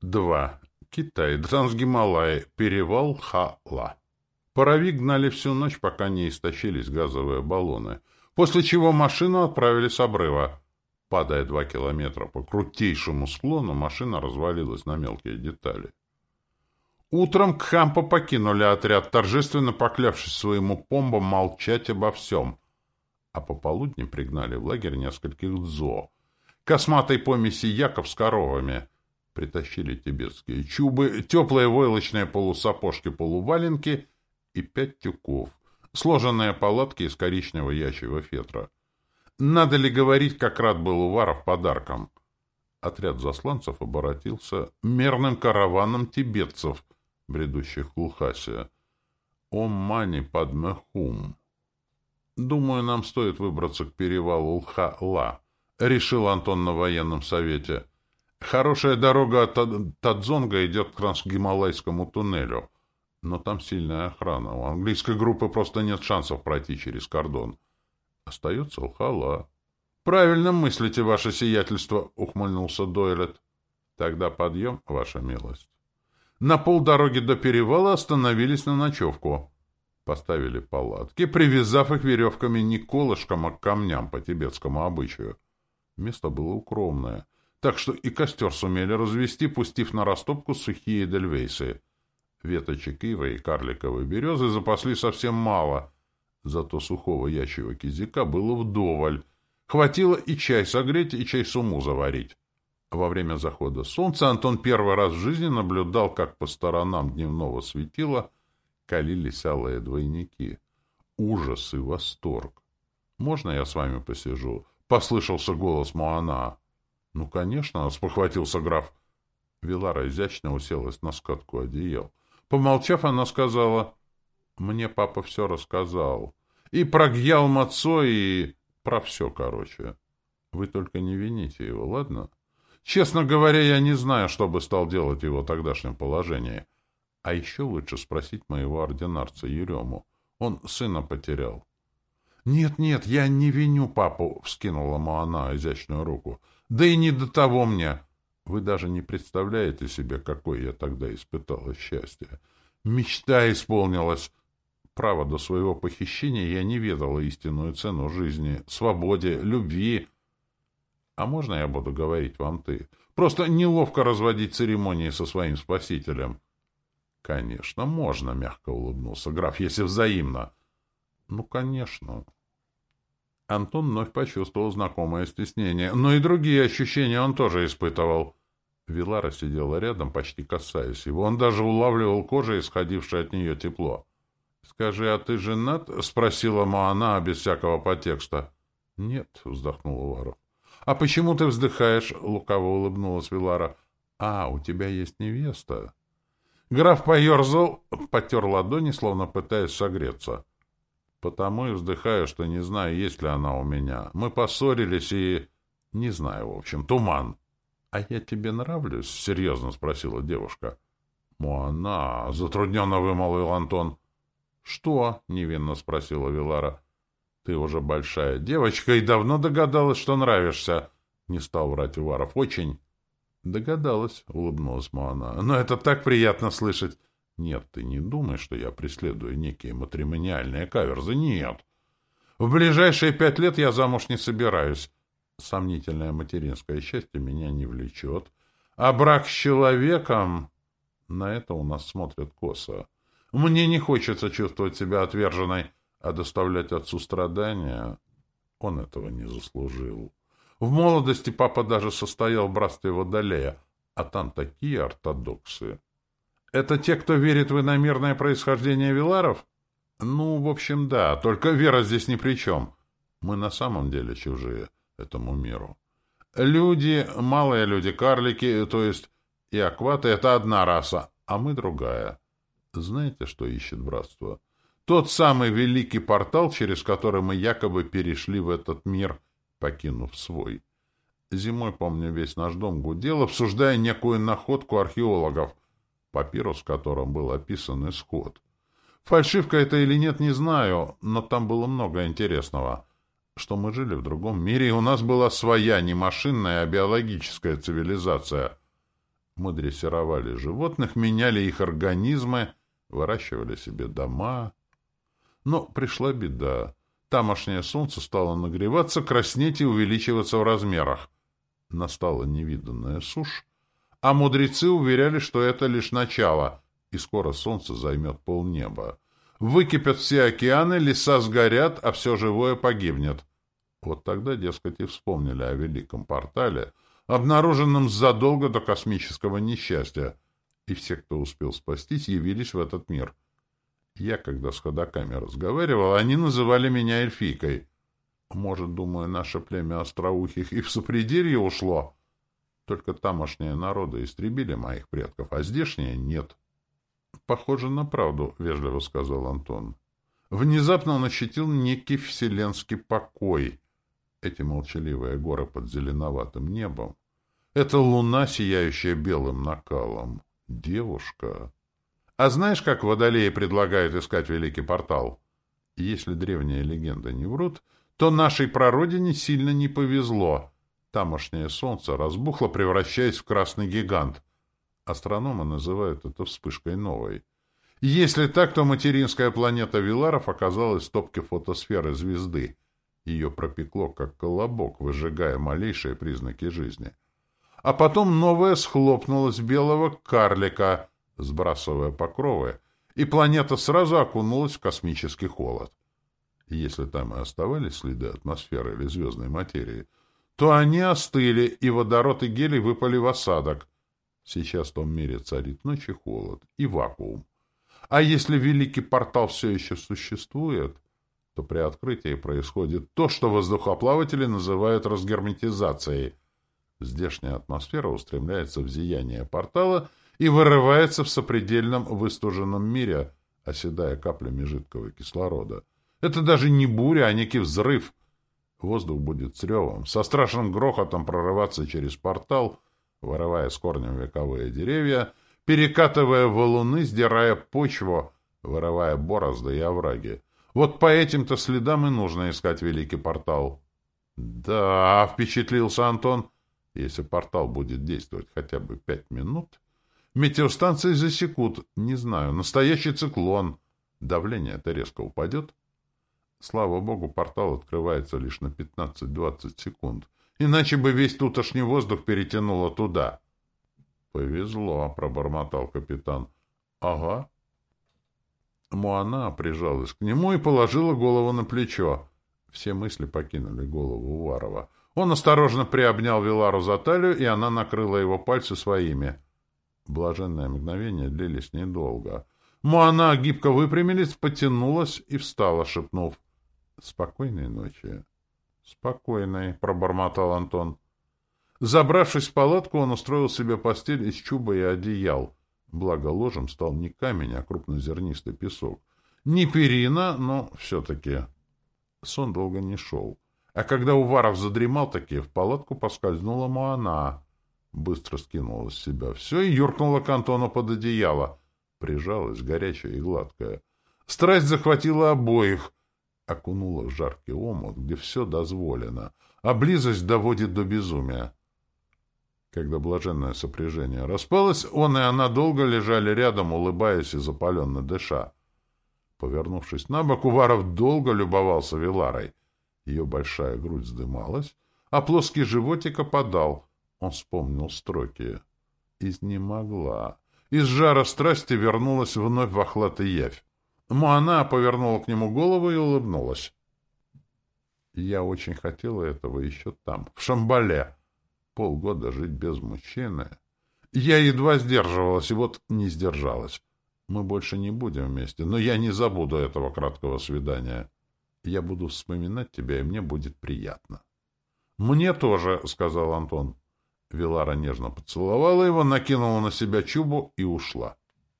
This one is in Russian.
2. Китай, Трансгималай, перевал Ха-Ла. Паровик гнали всю ночь, пока не истощились газовые баллоны, после чего машину отправили с обрыва. Падая два километра по крутейшему склону, машина развалилась на мелкие детали. Утром Кхампа покинули отряд, торжественно поклявшись своему помбам молчать обо всем. А пополудни пригнали в лагерь нескольких дзо. Косматой помеси Яков с коровами. Притащили тибетские чубы, теплые войлочные полусапожки-полуваленки и пять тюков, сложенные палатки из коричневого ящего фетра. Надо ли говорить, как рад был Уваров подарком? Отряд засланцев оборотился мерным караваном тибетцев — бредущих к Лхасе. «О мани падмехум!» «Думаю, нам стоит выбраться к перевалу Лха-Ла», — решил Антон на военном совете. «Хорошая дорога от Тадзонга идет к трансгималайскому туннелю, но там сильная охрана. У английской группы просто нет шансов пройти через кордон. Остается Лха-Ла». «Правильно мыслите, ваше сиятельство», — ухмыльнулся Дойлет. «Тогда подъем, ваша милость». На полдороги до перевала остановились на ночевку. Поставили палатки, привязав их веревками не к колышкам, а к камням по тибетскому обычаю. Место было укромное, так что и костер сумели развести, пустив на растопку сухие дельвейсы. Веточек ивы и карликовой березы запасли совсем мало, зато сухого ящего кизика было вдоволь. Хватило и чай согреть, и чай суму заварить. Во время захода солнца Антон первый раз в жизни наблюдал, как по сторонам дневного светила калились алые двойники. Ужас и восторг. «Можно я с вами посижу?» — послышался голос Моана. «Ну, конечно», — спохватился граф. Вилара изящно уселась на скатку одеял. Помолчав, она сказала, «Мне папа все рассказал. И про Гьял Мацо, и про все, короче. Вы только не вините его, ладно?» Честно говоря, я не знаю, что бы стал делать в его тогдашнем положении. А еще лучше спросить моего ординарца Ерему. Он сына потерял. «Нет, нет, я не виню папу», — вскинула Моана изящную руку. «Да и не до того мне. Вы даже не представляете себе, какое я тогда испытала счастье. Мечта исполнилась. Право, до своего похищения я не ведала истинную цену жизни, свободе, любви». А можно я буду говорить вам ты? Просто неловко разводить церемонии со своим спасителем. Конечно, можно, мягко улыбнулся граф, если взаимно. Ну, конечно. Антон вновь почувствовал знакомое стеснение, но и другие ощущения он тоже испытывал. Вилара сидела рядом, почти касаясь его. Он даже улавливал кожей, исходившее от нее тепло. — Скажи, а ты женат? — спросила Моана без всякого подтекста. — Нет, — вздохнул Уваров. «А почему ты вздыхаешь?» — лукаво улыбнулась Вилара. «А, у тебя есть невеста». Граф поерзал, потер ладони, словно пытаясь согреться. «Потому и вздыхаю, что не знаю, есть ли она у меня. Мы поссорились и... Не знаю, в общем, туман». «А я тебе нравлюсь?» — серьезно спросила девушка. «Муана!» — затрудненно вымолвил Антон. «Что?» — невинно спросила Вилара. Ты уже большая девочка и давно догадалась, что нравишься. Не стал врать Уваров. Очень. Догадалась, улыбнулась Моана. Но это так приятно слышать. Нет, ты не думай, что я преследую некие матримониальные каверзы. Нет. В ближайшие пять лет я замуж не собираюсь. Сомнительное материнское счастье меня не влечет. А брак с человеком... На это у нас смотрят косо. Мне не хочется чувствовать себя отверженной а доставлять отцу страдания он этого не заслужил. В молодости папа даже состоял в братстве Водолея, а там такие ортодоксы. Это те, кто верит в иномерное происхождение Виларов? Ну, в общем, да, только вера здесь ни при чем. Мы на самом деле чужие этому миру. Люди, малые люди, карлики, то есть и акваты — это одна раса, а мы другая. Знаете, что ищет братство? Тот самый великий портал, через который мы якобы перешли в этот мир, покинув свой. Зимой, помню, весь наш дом гудел, обсуждая некую находку археологов, папирус, в котором был описан исход. Фальшивка это или нет, не знаю, но там было много интересного. Что мы жили в другом мире, и у нас была своя, не машинная, а биологическая цивилизация. Мы дрессировали животных, меняли их организмы, выращивали себе дома. Но пришла беда. Тамошнее солнце стало нагреваться, краснеть и увеличиваться в размерах. Настала невиданная сушь, а мудрецы уверяли, что это лишь начало, и скоро солнце займет полнеба. Выкипят все океаны, леса сгорят, а все живое погибнет. Вот тогда, дескать, и вспомнили о великом портале, обнаруженном задолго до космического несчастья, и все, кто успел спастись, явились в этот мир. Я, когда с ходаками разговаривал, они называли меня эльфийкой. Может, думаю, наше племя остроухих и в сопределье ушло? Только тамошние народы истребили моих предков, а здешние нет. — Похоже на правду, — вежливо сказал Антон. Внезапно он ощутил некий вселенский покой. Эти молчаливые горы под зеленоватым небом. Это луна, сияющая белым накалом. Девушка. А знаешь, как водолеи предлагают искать великий портал? Если древние легенды не врут, то нашей прародине сильно не повезло. Тамошнее солнце разбухло, превращаясь в красный гигант. Астрономы называют это вспышкой новой. Если так, то материнская планета Виларов оказалась в топке фотосферы звезды. Ее пропекло, как колобок, выжигая малейшие признаки жизни. А потом новая схлопнулась белого карлика, сбрасывая покровы, и планета сразу окунулась в космический холод. Если там и оставались следы атмосферы или звездной материи, то они остыли, и водород и гелий выпали в осадок. Сейчас в том мире царит ночь и холод, и вакуум. А если великий портал все еще существует, то при открытии происходит то, что воздухоплаватели называют разгерметизацией. Здешняя атмосфера устремляется в зияние портала и вырывается в сопредельном выстуженном мире, оседая каплями жидкого кислорода. Это даже не буря, а некий взрыв. Воздух будет с ревом, со страшным грохотом прорываться через портал, вырывая с корнем вековые деревья, перекатывая валуны, сдирая почву, вырывая борозды и овраги. Вот по этим-то следам и нужно искать великий портал. — Да, — впечатлился Антон, — если портал будет действовать хотя бы пять минут, метеостанции засекут, не знаю, настоящий циклон. Давление-то резко упадет. Слава богу, портал открывается лишь на 15-20 секунд. Иначе бы весь тутошний воздух перетянуло туда. — Повезло, — пробормотал капитан. — Ага. Муана прижалась к нему и положила голову на плечо. Все мысли покинули голову Уварова. Он осторожно приобнял Вилару за талию, и она накрыла его пальцы своими. Блаженные мгновения длились недолго. Муана гибко выпрямилась, потянулась и встала, шепнув. Спокойной ночи. Спокойной, пробормотал Антон. Забравшись в палатку, он устроил себе постель из чуба и одеял. Благо ложем стал не камень, а крупнозернистый песок. Не перина, но все-таки. Сон долго не шел. А когда Уваров задремал таки, в палатку поскользнула Моана. Быстро скинула с себя все и юркнула к Антону под одеяло. Прижалась, горячая и гладкая. Страсть захватила обоих окунула в жаркий омут, где все дозволено, а близость доводит до безумия. Когда блаженное сопряжение распалось, он и она долго лежали рядом, улыбаясь и запаленно дыша. Повернувшись на бок, Уваров долго любовался Виларой. Ее большая грудь вздымалась, а плоский животик опадал. Он вспомнил строки. Изнемогла. Из жара страсти вернулась вновь в охлад и явь. Моана повернула к нему голову и улыбнулась. Я очень хотела этого еще там, в Шамбале. Полгода жить без мужчины. Я едва сдерживалась, и вот не сдержалась. Мы больше не будем вместе, но я не забуду этого краткого свидания. Я буду вспоминать тебя, и мне будет приятно. — Мне тоже, — сказал Антон. Вилара нежно поцеловала его, накинула на себя чубу и ушла.